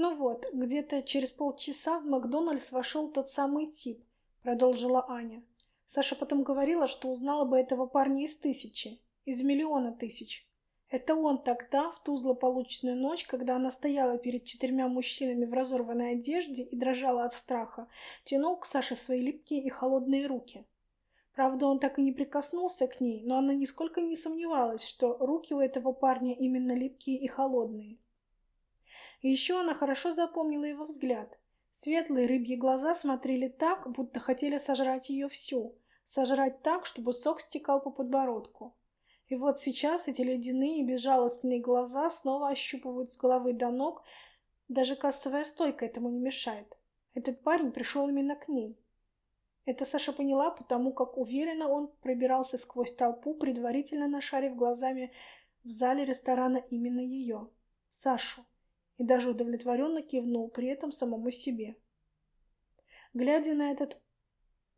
Ну вот, где-то через полчаса в Макдональдс вошел тот самый тип, продолжила Аня. Саша потом говорила, что узнала бы этого парня из тысячи, из миллиона тысяч. Это он тогда, в ту злополучную ночь, когда она стояла перед четырьмя мужчинами в разорванной одежде и дрожала от страха, тянул к Саше свои липкие и холодные руки. Правда, он так и не прикоснулся к ней, но она нисколько не сомневалась, что руки у этого парня именно липкие и холодные. Еще она хорошо запомнила его взгляд. Светлые рыбьи глаза смотрели так, будто хотели сожрать ее всю, сожрать так, чтобы сок стекал по подбородку. И вот сейчас эти ледяные безжалостные глаза снова ощупывают с головы до ног, даже кассовая стойка этому не мешает. Этот парень пришел именно к ней. Это Саша поняла, потому как уверенно он пробирался сквозь толпу, предварительно нашарив глазами в зале ресторана именно ее, Сашу, и даже удовлетворенно кивнул при этом самому себе. Глядя на этот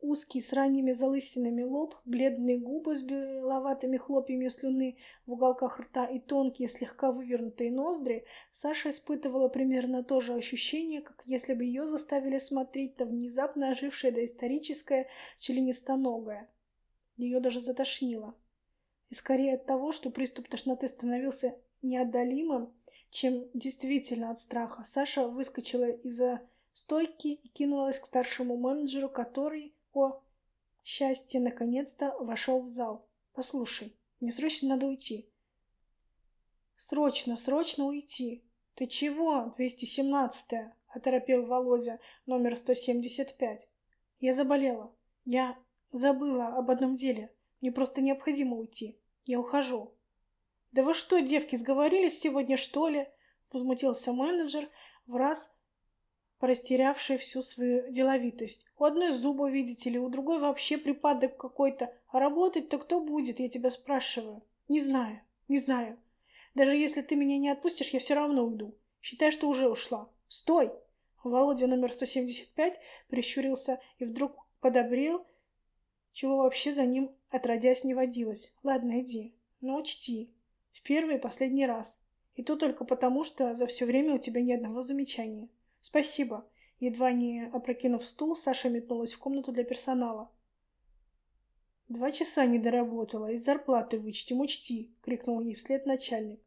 Узкий с ранними залысинами лоб, бледные губы с беловатыми хлопьями слюны в уголках рта и тонкие, слегка вывернутые ноздри, Саша испытывала примерно то же ощущение, как если бы ее заставили смотреть на внезапно ожившее доисторическое членистоногое. Ее даже затошнило. И скорее от того, что приступ тошноты становился неотдалимым, чем действительно от страха, Саша выскочила из-за стойки и кинулась к старшему менеджеру, который о, счастье, наконец-то вошел в зал. Послушай, мне срочно надо уйти. Срочно, срочно уйти. Ты чего, 217-я? Оторопел Володя, номер 175. Я заболела. Я забыла об одном деле. Мне просто необходимо уйти. Я ухожу. Да вы что, девки, сговорились сегодня, что ли? Возмутился менеджер, в раз растерявшая всю свою деловитость. У одной зуба, видите ли, у другой вообще припадок какой-то. А работать-то кто будет, я тебя спрашиваю? Не знаю, не знаю. Даже если ты меня не отпустишь, я все равно уйду. Считай, что уже ушла. Стой! Володя номер 175 прищурился и вдруг подобрел, чего вообще за ним отродясь не водилось. Ладно, иди, но учти, первый и последний раз. И то только потому, что за все время у тебя ни одного замечания. «Спасибо». Едва не опрокинув стул, Саша метнулась в комнату для персонала. «Два часа не доработала, из зарплаты вычтем, учти!» — крикнул ей вслед начальник.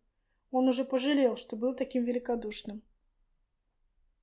Он уже пожалел, что был таким великодушным.